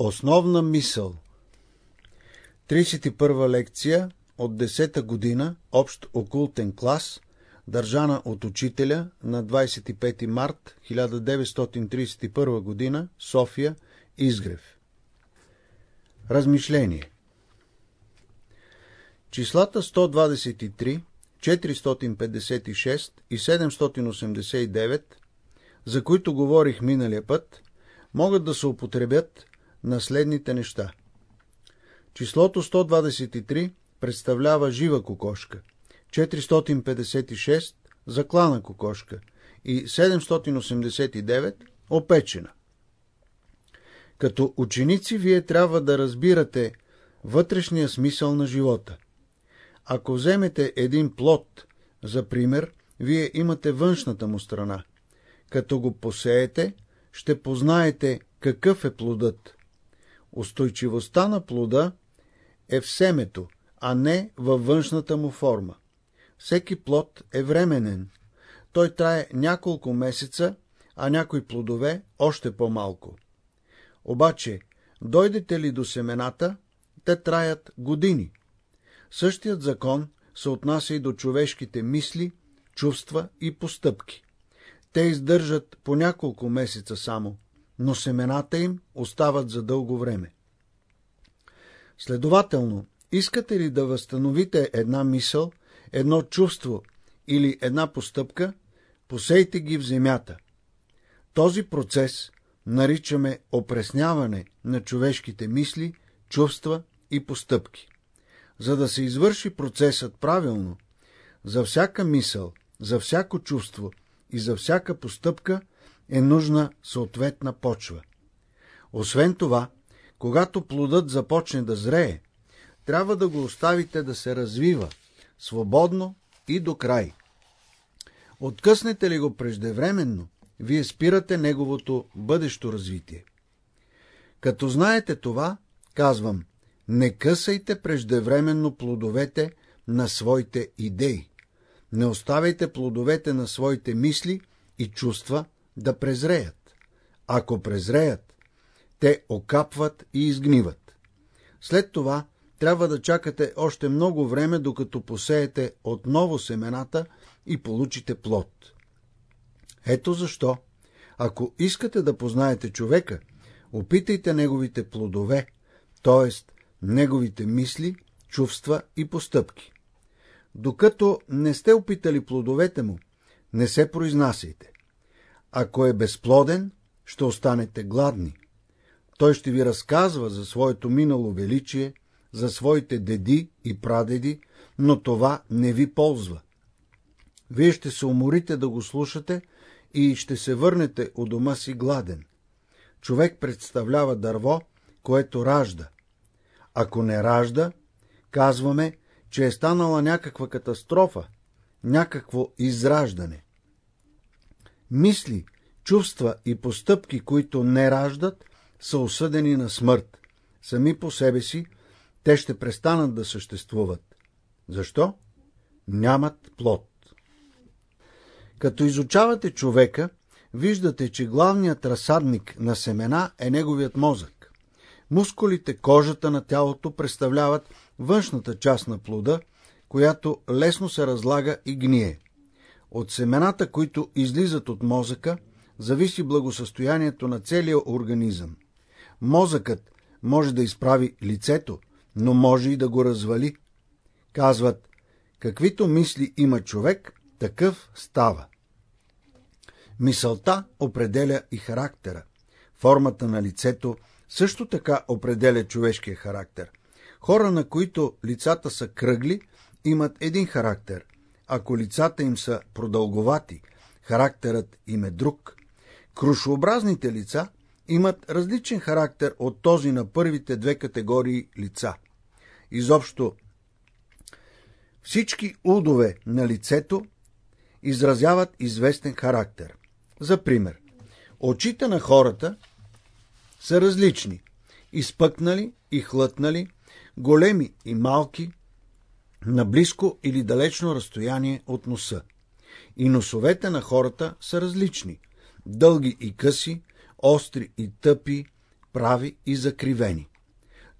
Основна мисъл 31 лекция от 10-та година Общ окултен клас, държана от учителя на 25 март 1931 година, София, Изгрев. Размишление Числата 123, 456 и 789, за които говорих миналия път, могат да се употребят на следните неща. Числото 123 представлява жива кокошка, 456 заклана кокошка и 789 опечена. Като ученици вие трябва да разбирате вътрешния смисъл на живота. Ако вземете един плод, за пример, вие имате външната му страна. Като го посеете, ще познаете какъв е плодът. Устойчивостта на плода е в семето, а не във външната му форма. Всеки плод е временен. Той трае няколко месеца, а някои плодове още по-малко. Обаче, дойдете ли до семената, те траят години. Същият закон се отнася и до човешките мисли, чувства и постъпки. Те издържат по няколко месеца само, но семената им остават за дълго време. Следователно, искате ли да възстановите една мисъл, едно чувство или една постъпка, посейте ги в земята. Този процес наричаме опресняване на човешките мисли, чувства и постъпки. За да се извърши процесът правилно, за всяка мисъл, за всяко чувство и за всяка постъпка е нужна съответна почва. Освен това, когато плодът започне да зрее, трябва да го оставите да се развива, свободно и до край. Откъснете ли го преждевременно, вие спирате неговото бъдещо развитие. Като знаете това, казвам, не късайте преждевременно плодовете на своите идеи. Не оставяйте плодовете на своите мисли и чувства да презреят. Ако презреят, те окапват и изгниват. След това трябва да чакате още много време, докато посеете отново семената и получите плод. Ето защо, ако искате да познаете човека, опитайте неговите плодове, т.е. неговите мисли, чувства и постъпки. Докато не сте опитали плодовете му, не се произнасяйте. Ако е безплоден, ще останете гладни. Той ще ви разказва за своето минало величие, за своите деди и прадеди, но това не ви ползва. Вие ще се уморите да го слушате и ще се върнете у дома си гладен. Човек представлява дърво, което ражда. Ако не ражда, казваме, че е станала някаква катастрофа, някакво израждане. Мисли, чувства и постъпки, които не раждат, са осъдени на смърт. Сами по себе си те ще престанат да съществуват. Защо? Нямат плод. Като изучавате човека, виждате, че главният разсадник на семена е неговият мозък. Мускулите, кожата на тялото представляват външната част на плода, която лесно се разлага и гние. От семената, които излизат от мозъка, зависи благосъстоянието на целия организъм. Мозъкът може да изправи лицето, но може и да го развали. Казват, каквито мисли има човек, такъв става. Мисълта определя и характера. Формата на лицето също така определя човешкия характер. Хора, на които лицата са кръгли, имат един характер. Ако лицата им са продълговати, характерът им е друг. Крушообразните лица имат различен характер от този на първите две категории лица. Изобщо всички удове на лицето изразяват известен характер. За пример, очите на хората са различни, изпъкнали и хлътнали, големи и малки, на близко или далечно разстояние от носа. И носовете на хората са различни, дълги и къси, остри и тъпи, прави и закривени.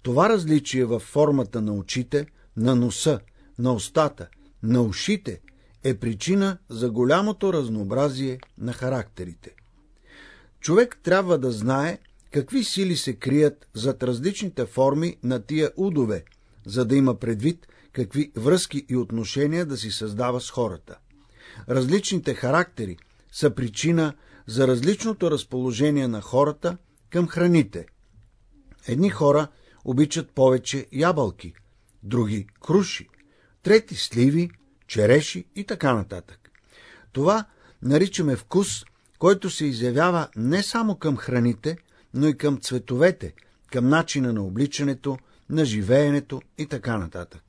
Това различие във формата на очите, на носа, на устата, на ушите е причина за голямото разнообразие на характерите. Човек трябва да знае какви сили се крият зад различните форми на тия удове, за да има предвид какви връзки и отношения да си създава с хората. Различните характери са причина за различното разположение на хората към храните. Едни хора обичат повече ябълки, други – круши, трети – сливи, череши и така нататък. Това наричаме вкус, който се изявява не само към храните, но и към цветовете, към начина на обличането, на живеенето и така нататък.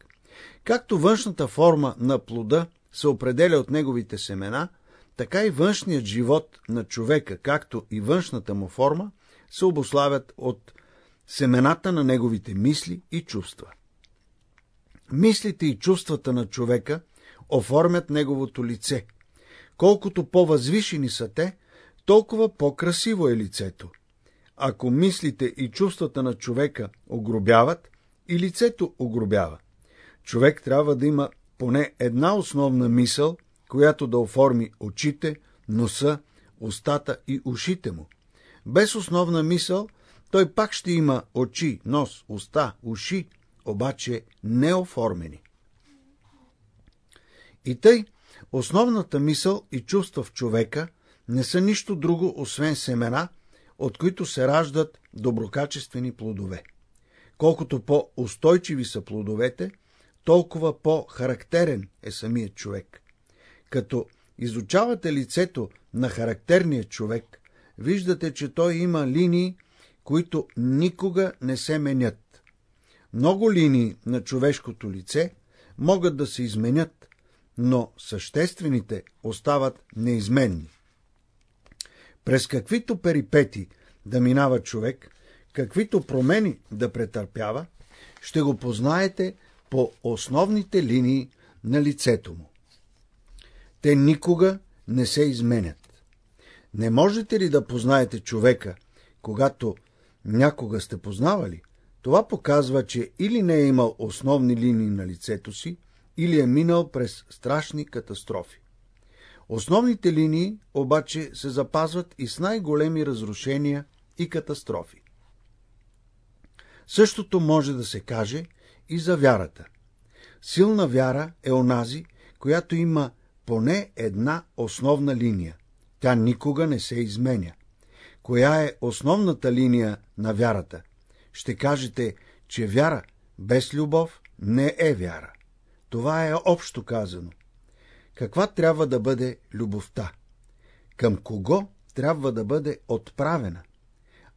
Както външната форма на плода се определя от неговите семена, така и външният живот на човека, както и външната му форма, се обославят от семената на неговите мисли и чувства. Мислите и чувствата на човека оформят неговото лице. Колкото по-възвишени са те, толкова по-красиво е лицето. Ако мислите и чувствата на човека огробяват, и лицето огробява. Човек трябва да има поне една основна мисъл, която да оформи очите, носа, устата и ушите му. Без основна мисъл той пак ще има очи, нос, уста, уши, обаче неоформени. И тъй, основната мисъл и чувства в човека не са нищо друго, освен семена, от които се раждат доброкачествени плодове. Колкото по-устойчиви са плодовете, толкова по-характерен е самият човек. Като изучавате лицето на характерния човек, виждате, че той има линии, които никога не се менят. Много линии на човешкото лице могат да се изменят, но съществените остават неизменни. През каквито перипети да минава човек, каквито промени да претърпява, ще го познаете по основните линии на лицето му. Те никога не се изменят. Не можете ли да познаете човека, когато някога сте познавали? Това показва, че или не е имал основни линии на лицето си, или е минал през страшни катастрофи. Основните линии обаче се запазват и с най-големи разрушения и катастрофи. Същото може да се каже и за вярата. Силна вяра е онази, която има поне една основна линия. Тя никога не се изменя. Коя е основната линия на вярата? Ще кажете, че вяра без любов не е вяра. Това е общо казано. Каква трябва да бъде любовта? Към кого трябва да бъде отправена?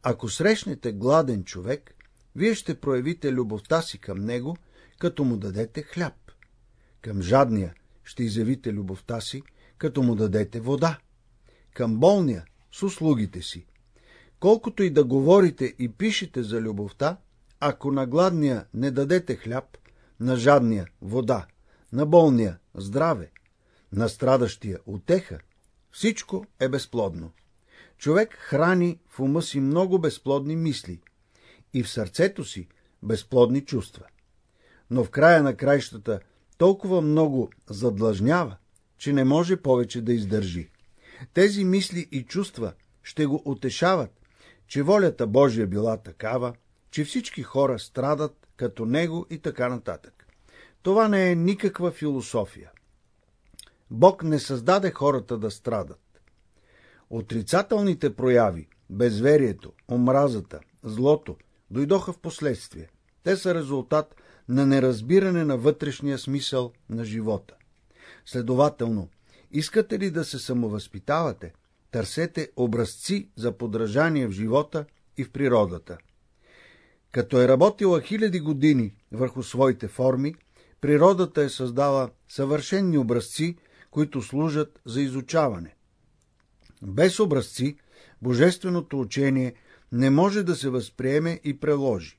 Ако срещнете гладен човек, вие ще проявите любовта си към него, като му дадете хляб. Към жадния ще изявите любовта си, като му дадете вода. Към болния с услугите си. Колкото и да говорите и пишете за любовта, ако на гладния не дадете хляб, на жадния вода, на болния здраве, на страдащия отеха, всичко е безплодно. Човек храни в ума си много безплодни мисли и в сърцето си безплодни чувства. Но в края на краищата толкова много задлъжнява, че не може повече да издържи. Тези мисли и чувства ще го утешават, че волята Божия била такава, че всички хора страдат като него и така нататък. Това не е никаква философия. Бог не създаде хората да страдат. Отрицателните прояви, безверието, омразата, злото, дойдоха в последствие. Те са резултат на неразбиране на вътрешния смисъл на живота. Следователно, искате ли да се самовъзпитавате, търсете образци за подражание в живота и в природата. Като е работила хиляди години върху своите форми, природата е създала съвършенни образци, които служат за изучаване. Без образци, божественото учение не може да се възприеме и преложи.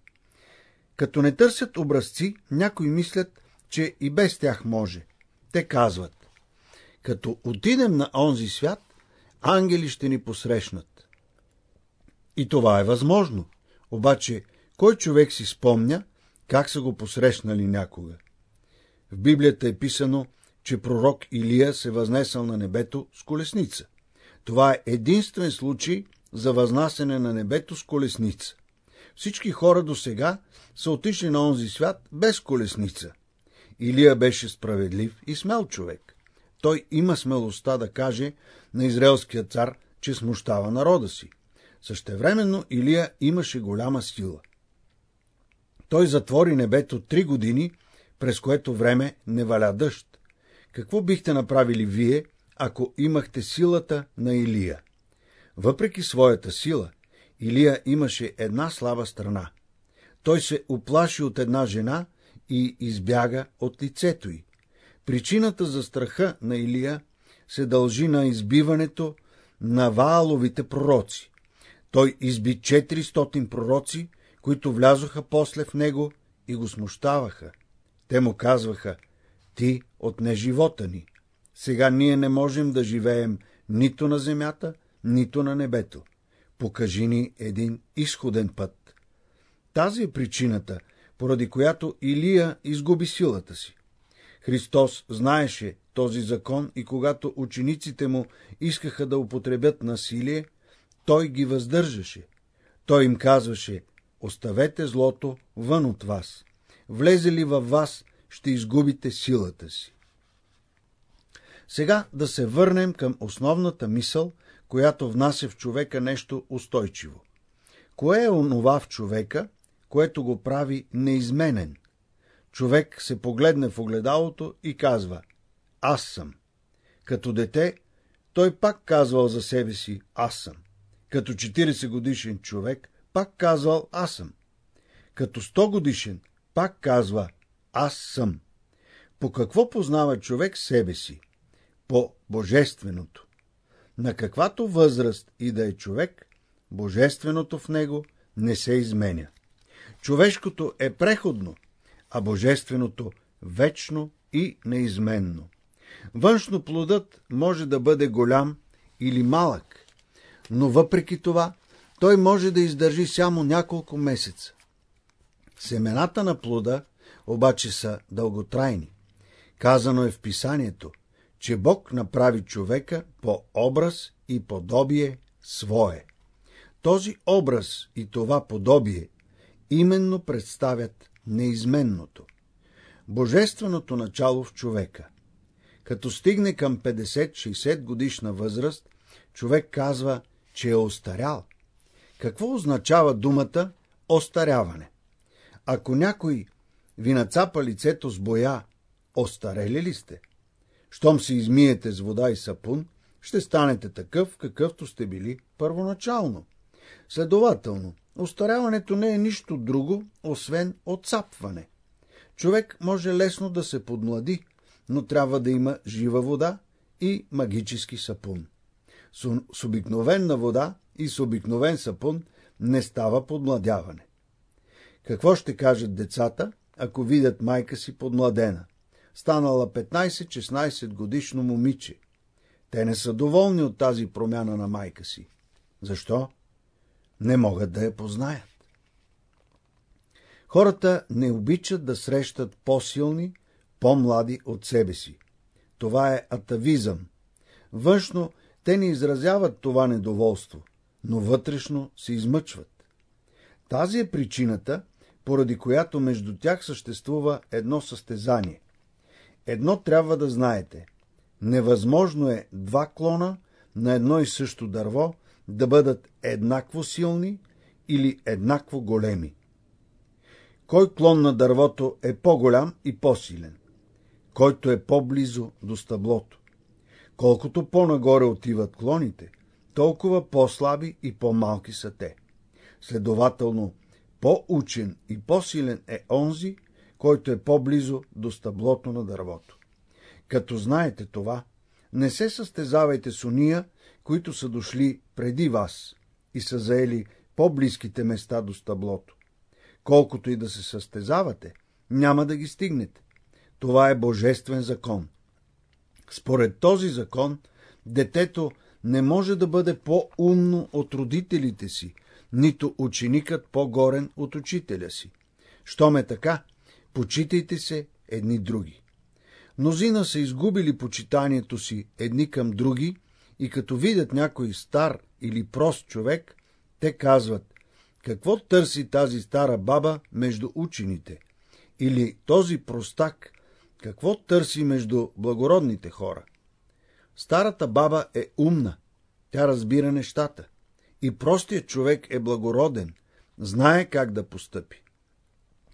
Като не търсят образци, някои мислят, че и без тях може. Те казват, като отидем на онзи свят, ангели ще ни посрещнат. И това е възможно. Обаче, кой човек си спомня, как са го посрещнали някога? В Библията е писано, че пророк Илия се възнесъл на небето с колесница. Това е единствен случай за възнасене на небето с колесница. Всички хора до сега са отишли на онзи свят без колесница. Илия беше справедлив и смел човек. Той има смелостта да каже на израелския цар, че смущава народа си. Същевременно Илия имаше голяма сила. Той затвори небето три години, през което време не валя дъжд. Какво бихте направили вие, ако имахте силата на Илия? Въпреки своята сила, Илия имаше една слаба страна. Той се оплаши от една жена и избяга от лицето й. Причината за страха на Илия се дължи на избиването на Вааловите пророци. Той изби 400 пророци, които влязоха после в него и го смущаваха. Те му казваха, ти отне живота ни. Сега ние не можем да живеем нито на земята, нито на небето. Покажи ни един изходен път. Тази е причината, поради която Илия изгуби силата си. Христос знаеше този закон и когато учениците му искаха да употребят насилие, той ги въздържаше. Той им казваше, оставете злото вън от вас. Влезе ли във вас, ще изгубите силата си. Сега да се върнем към основната мисъл, която внася в човека нещо устойчиво. Кое е онова в човека, което го прави неизменен? Човек се погледне в огледалото и казва «Аз съм». Като дете, той пак казвал за себе си «Аз съм». Като 40 годишен човек, пак казвал «Аз съм». Като 100 годишен, пак казва «Аз съм». По какво познава човек себе си? По божественото. На каквато възраст и да е човек, божественото в него не се изменя. Човешкото е преходно, а божественото вечно и неизменно. Външно плодът може да бъде голям или малък, но въпреки това той може да издържи само няколко месеца. Семената на плода обаче са дълготрайни. Казано е в писанието, че Бог направи човека по образ и подобие свое. Този образ и това подобие именно представят неизменното. Божественото начало в човека. Като стигне към 50-60 годишна възраст, човек казва, че е остарял. Какво означава думата остаряване? Ако някой ви нацапа лицето с боя, остарели ли сте? Щом се измиете с вода и сапун, ще станете такъв, какъвто сте били първоначално. Следователно, остаряването не е нищо друго, освен отцапване. Човек може лесно да се подмлади, но трябва да има жива вода и магически сапун. С, с обикновена вода и с обикновен сапун не става подмладяване. Какво ще кажат децата, ако видят майка си подмладена? Станала 15-16 годишно момиче. Те не са доволни от тази промяна на майка си. Защо? Не могат да я познаят. Хората не обичат да срещат по-силни, по-млади от себе си. Това е атавизъм. Външно те не изразяват това недоволство, но вътрешно се измъчват. Тази е причината, поради която между тях съществува едно състезание. Едно трябва да знаете. Невъзможно е два клона на едно и също дърво да бъдат еднакво силни или еднакво големи. Кой клон на дървото е по-голям и по-силен? Който е по-близо до стъблото. Колкото по-нагоре отиват клоните, толкова по-слаби и по-малки са те. Следователно, по-учен и по-силен е онзи, който е по-близо до стъблото на дървото. Като знаете това, не се състезавайте с уния, които са дошли преди вас и са заели по-близките места до стъблото. Колкото и да се състезавате, няма да ги стигнете. Това е божествен закон. Според този закон, детето не може да бъде по-умно от родителите си, нито ученикът по-горен от учителя си. Щом е така, почитайте се едни други. Мнозина са изгубили почитанието си едни към други и като видят някой стар или прост човек, те казват, какво търси тази стара баба между учените? Или този простак, какво търси между благородните хора? Старата баба е умна, тя разбира нещата. И простият човек е благороден, знае как да постъпи.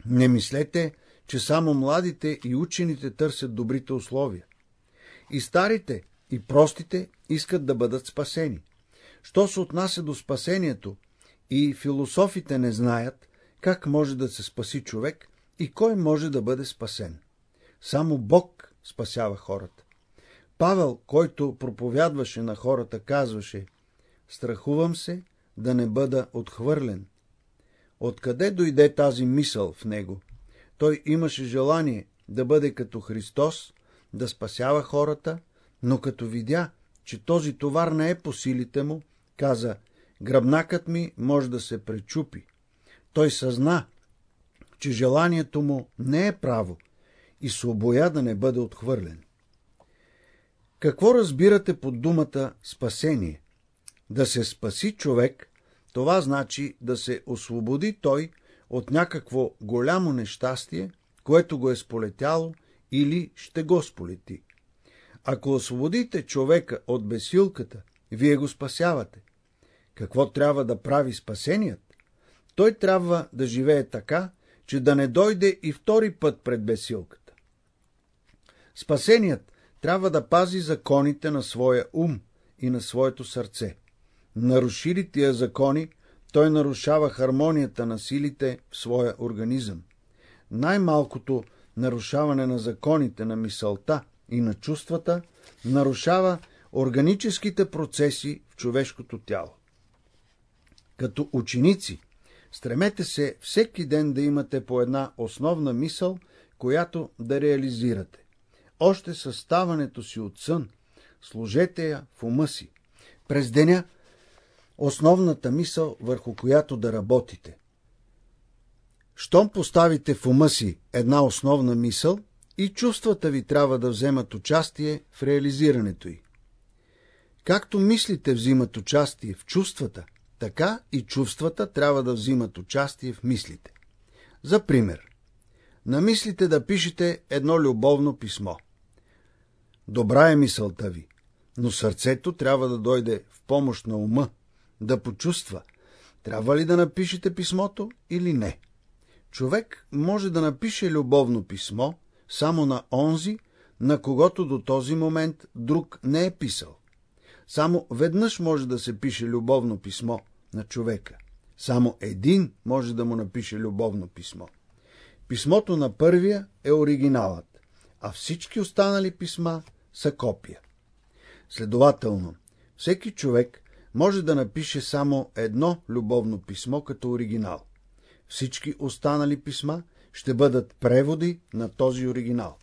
Не мислете, че само младите и учените търсят добрите условия. И старите, и простите искат да бъдат спасени. Що се отнася до спасението, и философите не знаят как може да се спаси човек и кой може да бъде спасен. Само Бог спасява хората. Павел, който проповядваше на хората, казваше Страхувам се да не бъда отхвърлен. Откъде дойде тази мисъл в него? Той имаше желание да бъде като Христос, да спасява хората, но като видя, че този товар не е по силите му, каза, гръбнакът ми може да се пречупи. Той съзна, че желанието му не е право и се обоя да не бъде отхвърлен. Какво разбирате под думата спасение? Да се спаси човек, това значи да се освободи той от някакво голямо нещастие, което го е сполетяло или ще го сполети. Ако освободите човека от бесилката, вие го спасявате. Какво трябва да прави спасеният? Той трябва да живее така, че да не дойде и втори път пред бесилката. Спасеният трябва да пази законите на своя ум и на своето сърце. Нарушили тия закони, той нарушава хармонията на силите в своя организъм. Най-малкото нарушаване на законите на мисълта и на чувствата нарушава органическите процеси в човешкото тяло. Като ученици, стремете се всеки ден да имате по една основна мисъл, която да реализирате. Още със ставането си от сън, служете я в ума си. През деня основната мисъл, върху която да работите. Щом поставите в ума си една основна мисъл, и чувствата ви трябва да вземат участие в реализирането й. Както мислите взимат участие в чувствата, така и чувствата трябва да взимат участие в мислите. За пример, намислите да пишете едно любовно писмо. Добра е мисълта ви, но сърцето трябва да дойде в помощ на ума, да почувства, трябва ли да напишете писмото или не. Човек може да напише любовно писмо само на онзи, на когото до този момент друг не е писал. Само веднъж може да се пише любовно писмо на човека. Само един може да му напише любовно писмо. Писмото на първия е оригиналът, а всички останали писма са копия. Следователно, всеки човек може да напише само едно любовно писмо като оригинал. Всички останали писма ще бъдат преводи на този оригинал.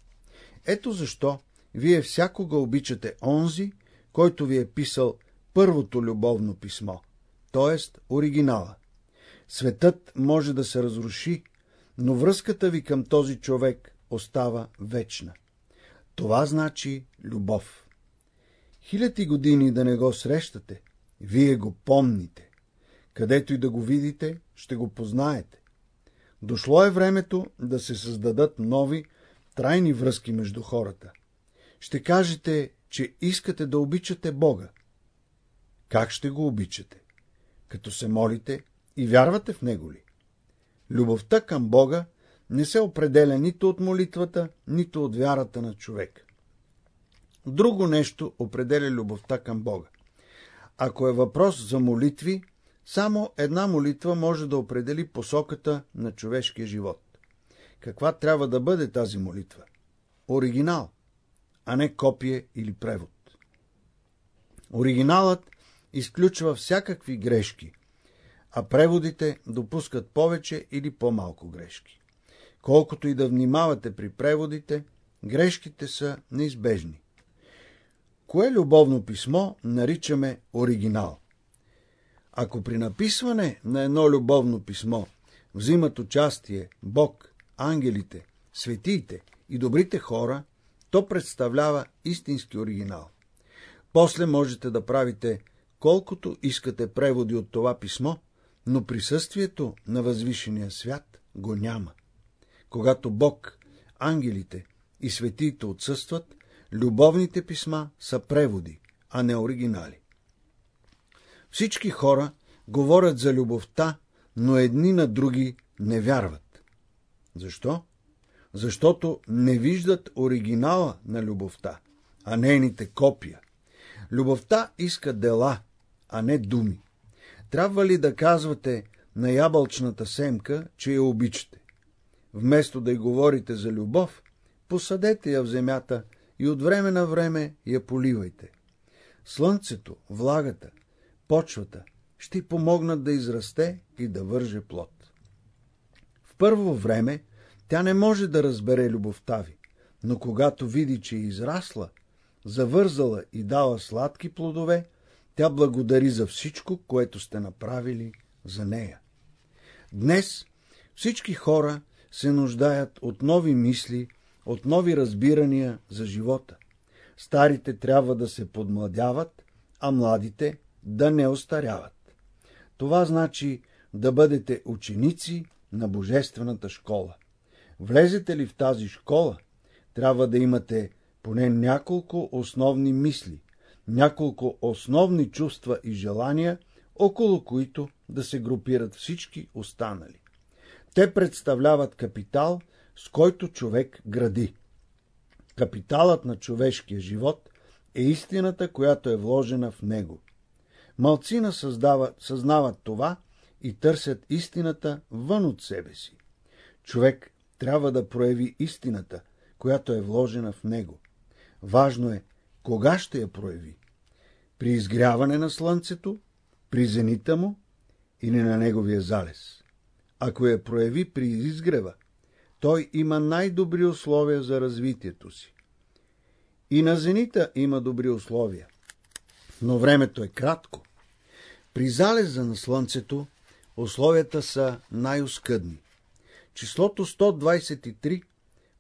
Ето защо вие всякога обичате онзи, който ви е писал първото любовно писмо, т.е. оригинала. Светът може да се разруши, но връзката ви към този човек остава вечна. Това значи любов. Хиляди години да не го срещате, вие го помните. Където и да го видите, ще го познаете. Дошло е времето да се създадат нови, трайни връзки между хората. Ще кажете, че искате да обичате Бога. Как ще го обичате? Като се молите и вярвате в Него ли? Любовта към Бога не се определя нито от молитвата, нито от вярата на човек. Друго нещо определя любовта към Бога. Ако е въпрос за молитви, само една молитва може да определи посоката на човешкия живот. Каква трябва да бъде тази молитва? Оригинал, а не копие или превод. Оригиналът изключва всякакви грешки, а преводите допускат повече или по-малко грешки. Колкото и да внимавате при преводите, грешките са неизбежни. Кое любовно писмо наричаме оригинал? Ако при написване на едно любовно писмо взимат участие Бог, ангелите, светиите и добрите хора, то представлява истински оригинал. После можете да правите колкото искате преводи от това писмо, но присъствието на възвишения свят го няма. Когато Бог, ангелите и светиите отсъстват, любовните писма са преводи, а не оригинали. Всички хора говорят за любовта, но едни на други не вярват. Защо? Защото не виждат оригинала на любовта, а нейните копия. Любовта иска дела, а не думи. Трябва ли да казвате на ябълчната семка, че я обичате? Вместо да й говорите за любов, посадете я в земята и от време на време я поливайте. Слънцето, влагата, почвата ще помогнат да израсте и да върже плод. В първо време тя не може да разбере любовта ви, но когато види, че е израсла, завързала и дала сладки плодове, тя благодари за всичко, което сте направили за нея. Днес всички хора се нуждаят от нови мисли, от нови разбирания за живота. Старите трябва да се подмладяват, а младите да не остаряват. Това значи да бъдете ученици на Божествената школа. Влезете ли в тази школа, трябва да имате поне няколко основни мисли, няколко основни чувства и желания, около които да се групират всички останали. Те представляват капитал, с който човек гради. Капиталът на човешкия живот е истината, която е вложена в него. Малцина създават, съзнават това и търсят истината вън от себе си. Човек трябва да прояви истината, която е вложена в него. Важно е, кога ще я прояви. При изгряване на слънцето, при зенита му или на неговия залез. Ако я прояви при изгрева, той има най-добри условия за развитието си. И на зенита има добри условия, но времето е кратко. При залеза на слънцето условията са най-оскъдни. Числото 123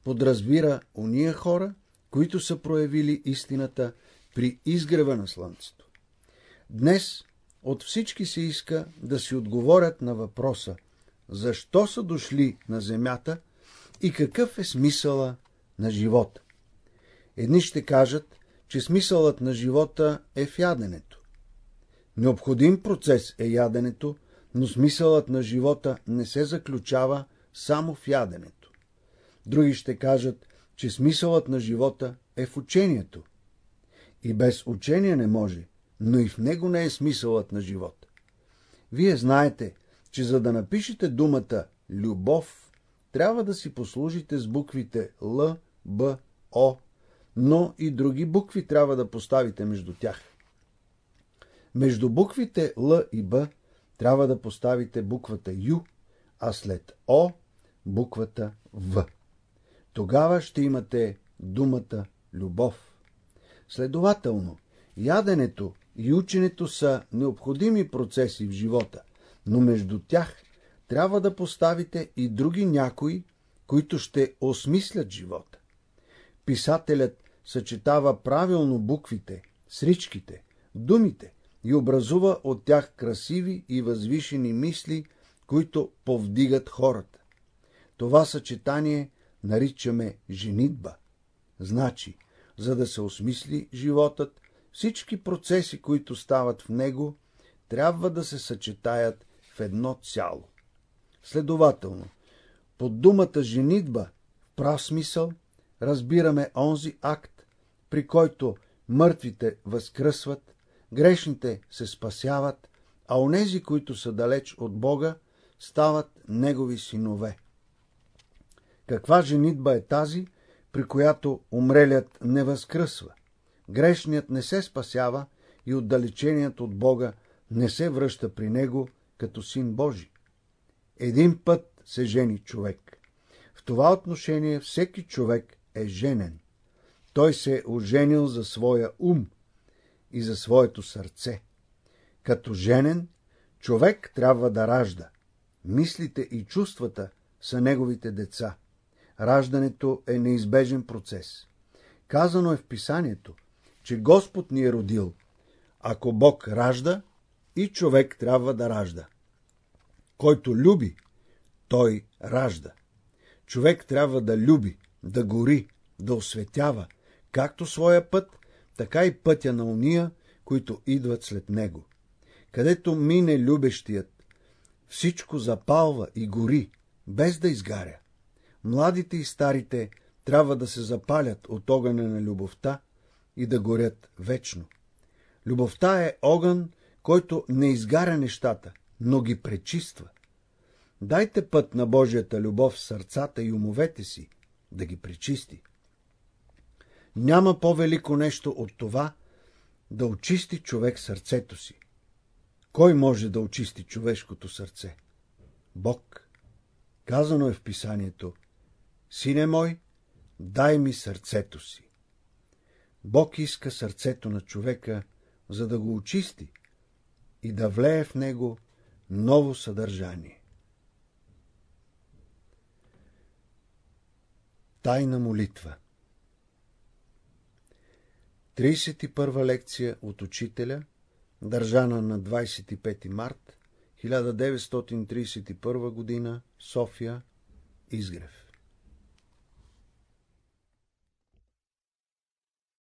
подразбира уния хора, които са проявили истината при изгрева на слънцето. Днес от всички се иска да си отговорят на въпроса защо са дошли на земята и какъв е смисъла на живота. Едни ще кажат, че смисълът на живота е в яденето. Необходим процес е яденето, но смисълът на живота не се заключава само в яденето. Други ще кажат, че смисълът на живота е в учението. И без учение не може, но и в него не е смисълът на живота. Вие знаете, че за да напишете думата любов, трябва да си послужите с буквите Л, Б, О, но и други букви трябва да поставите между тях. Между буквите Л и Б трябва да поставите буквата Ю, а след О буквата В. Тогава ще имате думата любов. Следователно, яденето и ученето са необходими процеси в живота, но между тях трябва да поставите и други някои, които ще осмислят живота. Писателят съчетава правилно буквите, сричките, думите и образува от тях красиви и възвишени мисли, които повдигат хората. Това съчетание наричаме женитба. Значи, за да се осмисли животът, всички процеси, които стават в него, трябва да се съчетаят в едно цяло. Следователно, под думата женитба в прав смисъл разбираме онзи акт, при който мъртвите възкръсват, грешните се спасяват, а онези, които са далеч от Бога, стават Негови синове. Каква женитба е тази, при която умрелият не възкръсва? Грешният не се спасява и отдалеченият от Бога не се връща при него като син Божий. Един път се жени човек. В това отношение всеки човек е женен. Той се е оженил за своя ум и за своето сърце. Като женен, Човек трябва да ражда. Мислите и чувствата са неговите деца. Раждането е неизбежен процес. Казано е в писанието, че Господ ни е родил. Ако Бог ражда, и човек трябва да ражда. Който люби, той ражда. Човек трябва да люби, да гори, да осветява, както своя път, така и пътя на уния, които идват след него. Където мине любещият, всичко запалва и гори, без да изгаря. Младите и старите трябва да се запалят от огъня на любовта и да горят вечно. Любовта е огън, който не изгаря нещата, но ги пречиства. Дайте път на Божията любов в сърцата и умовете си, да ги пречисти. Няма по-велико нещо от това, да очисти човек сърцето си. Кой може да очисти човешкото сърце? Бог. Казано е в писанието, Сине мой, дай ми сърцето си. Бог иска сърцето на човека, за да го очисти и да влее в него ново съдържание. Тайна молитва 31 лекция от учителя, държана на 25 март 1931 г. София, Изгрев